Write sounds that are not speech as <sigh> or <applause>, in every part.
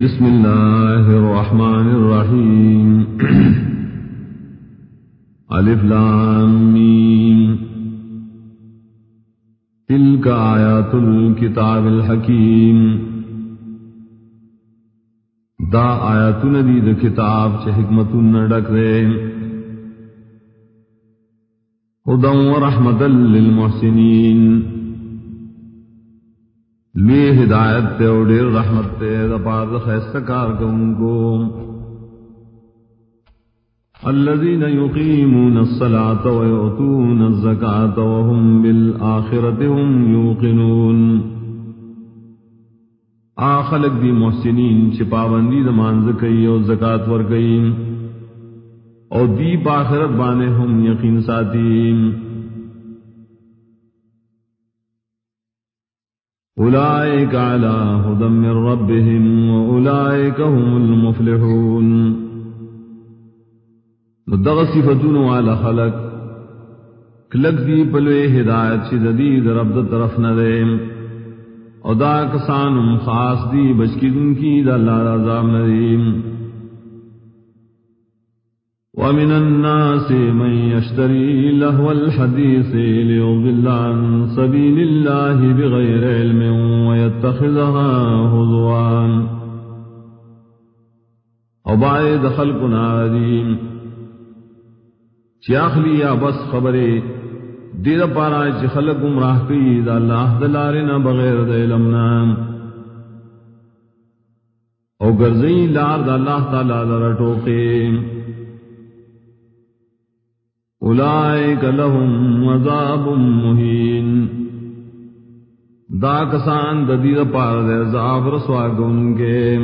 بسم الله الرحمن الرحيم. <clears throat> ألف لامين تلك آيات الكتاب الحكيم. دا آيات نديد كتاب چه حكمت ندك دين هدى ورحمة للمحسنين. لوی ہدایت تے او ڈیر رحمت تے دا پار دا خیست کار کن کو الذين يقيمون الصلاة ويؤتون الزكاة وهم بالآخرة هم بالآخرت هم يوقنون آخلق دی محسنین چپابندی دا مانزکی او زکاة ورکیم او دی پاخرت بانے ہم یقین ساتیم أولئك على هدى من ربهم وأولئك هم المفلحون. ندغ صفتون على خلق. کلک دی پلوے ہدایت چی ددید رب دا طرف ندیم. او دا کسانم خاص دی بچکی دن کی دا اللہ دا ندیم. ومن الناس من يشتري لهو الحديث ليضل عن سبيل الله بغير علم ويتخذها هزوان وبعد خلقنا عديم چیاخلی یا بس خبرے، دیر پارا چی خلق گمراہ کی دا اللہ دلارنا بغیر دا علمنا او گرزئی لار دا اللہ تعالی دا رٹوکے. اولائک لهم عذاب مہین۔ دا کسان ددید پار دے عذاب رسوا گن کے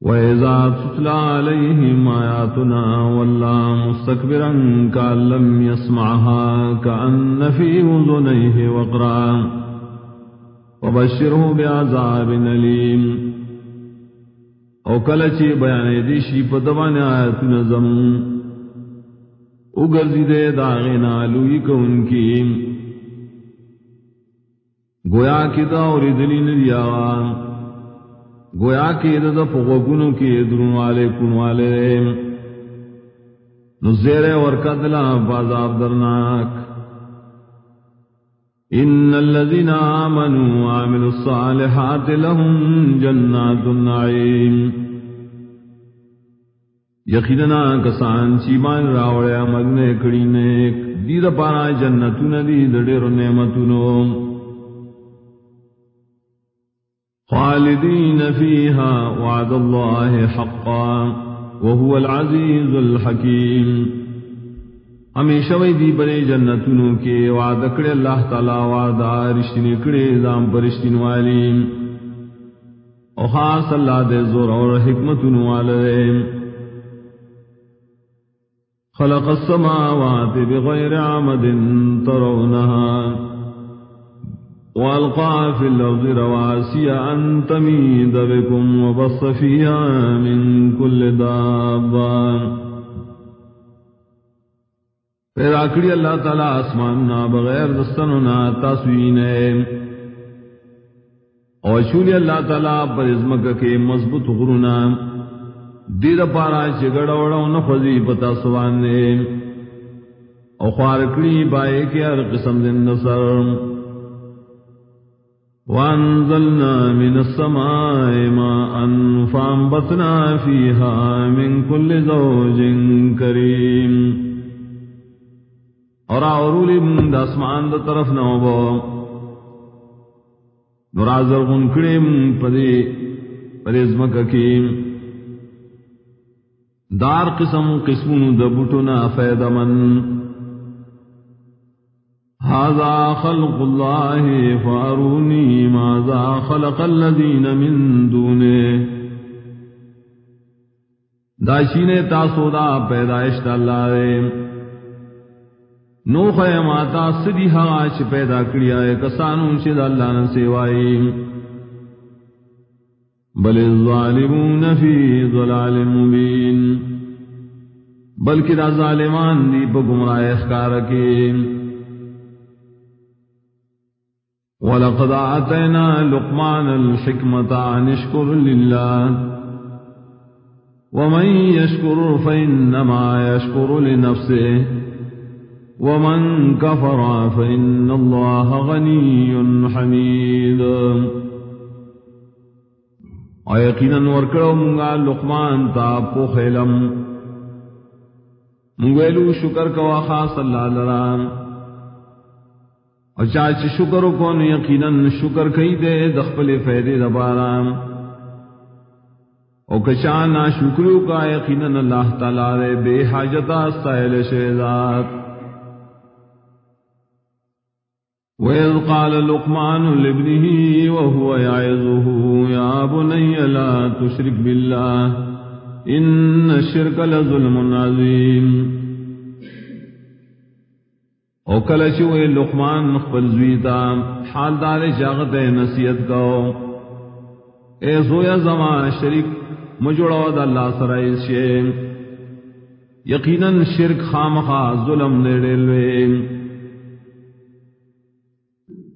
وَإِذَا تُتْلَى عَلَيْهِمْ آيَاتُنَا وَلَّا مُسْتَكْبِرًا كَأَن لَّمْ يَسْمَعْهَا كَأَنَّ فِي أُذُنَيْهِ وَقْرًا۔ وَبَشِّرْهُ بِعَذَابٍ أَلِيمٍ۔ او کلچی بیانے دیشی پدوان آیتنا زم اگرزی دے داغینا لوی کون کی؟ گویا کی دا اوری دلی ندیا گویا کی دا دا پغوگنو کی درون والے کن والے نزیر ورکدلا بازاب درناک۔ ان الذين امنوا وعملوا الصالحات لهم جنات النعيم یقینا کسان چی مان راوڑے کڑی نے دید پارا جنتو ندی دڑیر نعمتنو خالدین فیہا وعد اللہ حقا وهو العزیز الحکیم. ہمیشہ وی دی بنے جنتونو کے وعد کڑے اللہ تعالی وعدہ رشتنی کڑے دام پر رشتن والی او خاص اللہ دے زور اور حکمتونو والے. خلق السماوات بغیر عمد ترونها والقى في الأرض رواسي أن تميد بكم وبص فيها من كل دابان پیدا کری اللہ تعالی آسمان نا بغیر دستن نا تاسوین اور شولی اللہ تعالی پر ازمک کے مضبوط غرونا دید پارا چگڑ اوڑا نفذی پتا سوان نے۔ اور بائے کے ہر قسم دن نصر۔ وانزلنا من السماء ماء فانبتنا فيها من كل زوج كريم اور اورولی من دا اسمان دا طرف نو بو۔ نرازر غنکڑی من پدی پریز مککیم دار قسم قسمون دا بوٹنا فید من هذا خلق الله فاروني ماذا خلق الذين من دونه. داشینے تاسو دا پیدائش دا اللہ نو خی ماتا سدی ہا پیدا کڑیا ہے کسانو چ اللہ نہ سیوائی بل الظالمون فی ضلال مبین۔ بلکہ دا ظالمان دی پا گمراہ اخکار کے۔ ولقد آتينا لقمان الحكمة عن اشكر لله۔ ومن يشكر فإنما يشكر لنفسه۔ ومن كفر فإن الله ويقينا وركروا من لقمان تابو خيلم منگویلو شکر کوا خاص اللہ لرام. اور چاچ شکر کو یقیناً شکر کئی دے دخپل فیدے دبارام او کشانا شکریو کا یقیناً اللہ تعالی رے بے حاجتا سائل شہزاد. وَإِذْ قَالَ لُقْمَانُ لِابْنِهِ وَهُوَ يَعِظُهُ، يَا بُنَيَّ لَا تُشْرِكْ بِاللَّهِ، إِنَّ الشِّرْكَ لَظُلْمٌ عَظِيمٌ۔ او کلچوے لقمان مخبل زویتا حال دار جاغت نصیت کو اے زویا زمان شرک مجڑو دا اللہ سرائی شے یقیناً شرک خامخا ظلم نیڑے لوے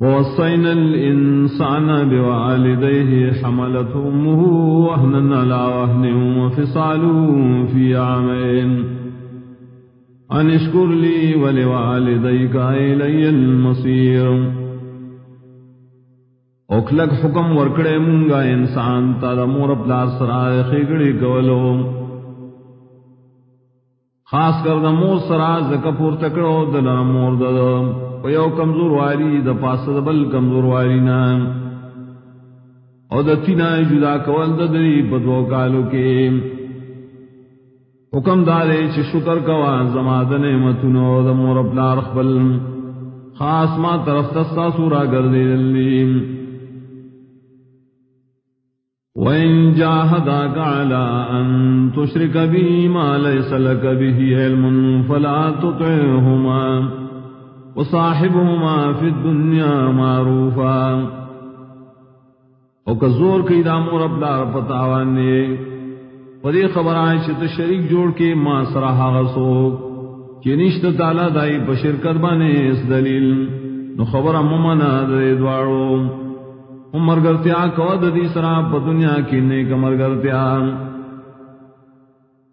ووصينا الإنسان بوالديه حملته أمه وهنا على وهن وفصاله في عامين. أن اشكر لي ولوالديك إلي المصير. اوکلک حکم ورکڑے مونگا انسان تا دا مور پلار سرا خیگڑی کولو خاص کر دا مور سرا زکا پور تکڑو دلا مور دا دا پیو کمزور واری دا پاس دا بل کمزور واری نا او دا تینا جدا کول دا دری بدو کالو کے حکم دارے چھ شکر کوا زماد نعمتنو دا مور پلار خبل خاص ما طرف تستا سورا گردی دلیم وَإِن جَاهَدَاكَ عَلَىٰ أَن تُشْرِكَ بِي مَا لَيْسَ لَكَ بِهِ عِلْمٌ فَلَا تُطِعْهُمَا. وَصَاحِبْهُمَا فِي الدُّنْيَا مَعْرُوفًا. او کا زور کئی دامو رب لار پتاوان نے پدی خبر آئے چھت شریک جوڑ کے ما سراہا غصوک کہ نشت تعالی دائی پشرکت بانے اس دلیل. نو خبر ممنا دے دوارو عمر گرتیا کو دی سرا پ دنیا کی نیک مر گرتیا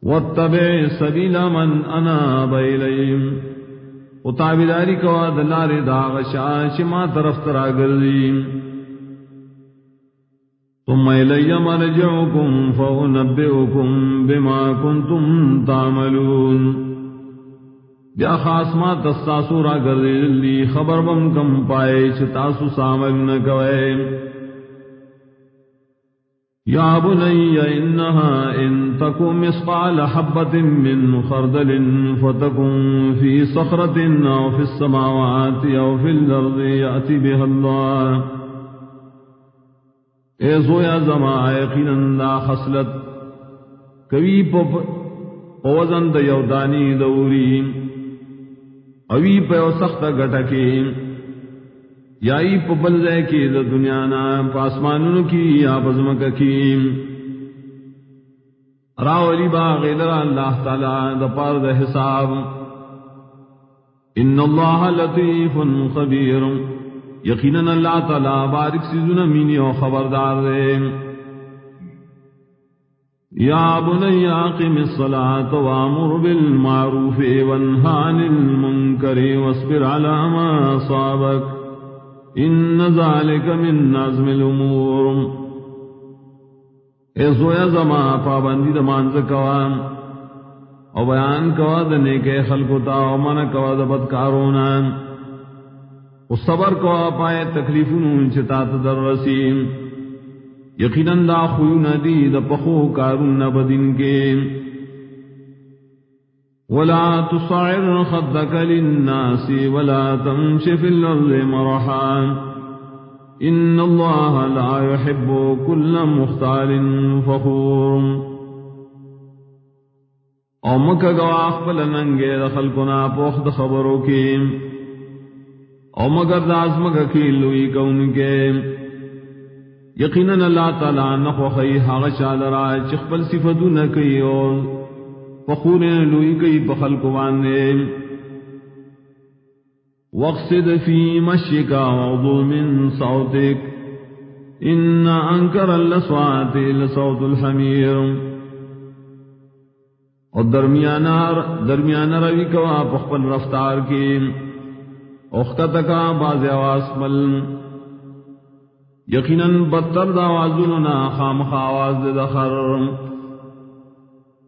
وتبع سبیل من انا بیلیم اتابداری کو دلار داغ شاش ما طرف ترا گردیم ثم إلي مرجعكم فأنبئكم بما كنتم تعملون. بیا خاص ما تستاسو را گردی خبر بم کم پائے چتاسو سامل نکوئے يا بني إنها إن تكون مثقال حبة من خردل فتكون في صخرة أو في السماوات أو في الأرض يأتي بها الله. اے زویا زما یقینا دا خصلت. کوي په وزن د یو دانی دوری اوی په سخت غټه یائی پا بلزے کی دا دنیا نا پاسمانون کی، یا پزمک کی. راولی باغی لرا اللہ تعالی دا پار دا حساب. ان اللہ لطیف خبیر. یقینا اللہ تعالی بارک سیزن مینی و خبردار دے. یا بنی آقم الصلاة وامر بالمعروف وانہان المنکر واصبر على ما صابک. ان ذالک من نظم الامور. اے زویا زما پابندی د مانز کوان او بیان کوا د نیکے خلقو او من کوا د بدکارونا۔ او صبر کوا پائے تکلیفونو چتا در رسیم۔ یقینا دا خویون دی د پخو کارون بدین کے۔ ولا تصعر خدك للناس ولا تمش في الأرض مرحا۔ إن الله لا يحب كل مختال فخور. او مکہ گواہ پل ننگے دخل کنا پوخت خبروں کی. او مگر داز مکہ کی لوئی کون کے. یقینا اللہ تعالی نخو خی حاغ چالرا چخپل صفتو نکی اور فخور لوئی گئی بخل کو باندھے واقصد في مشيك وغضو من صوتك. إن أنكر الأصوات لصوت الحمير. اور درمیانہ درمیانہ روی کوا پخپل رفتار کی. اختت کا باز آواز مل. یقیناً بدتر دا آوازنا خام خواز دخر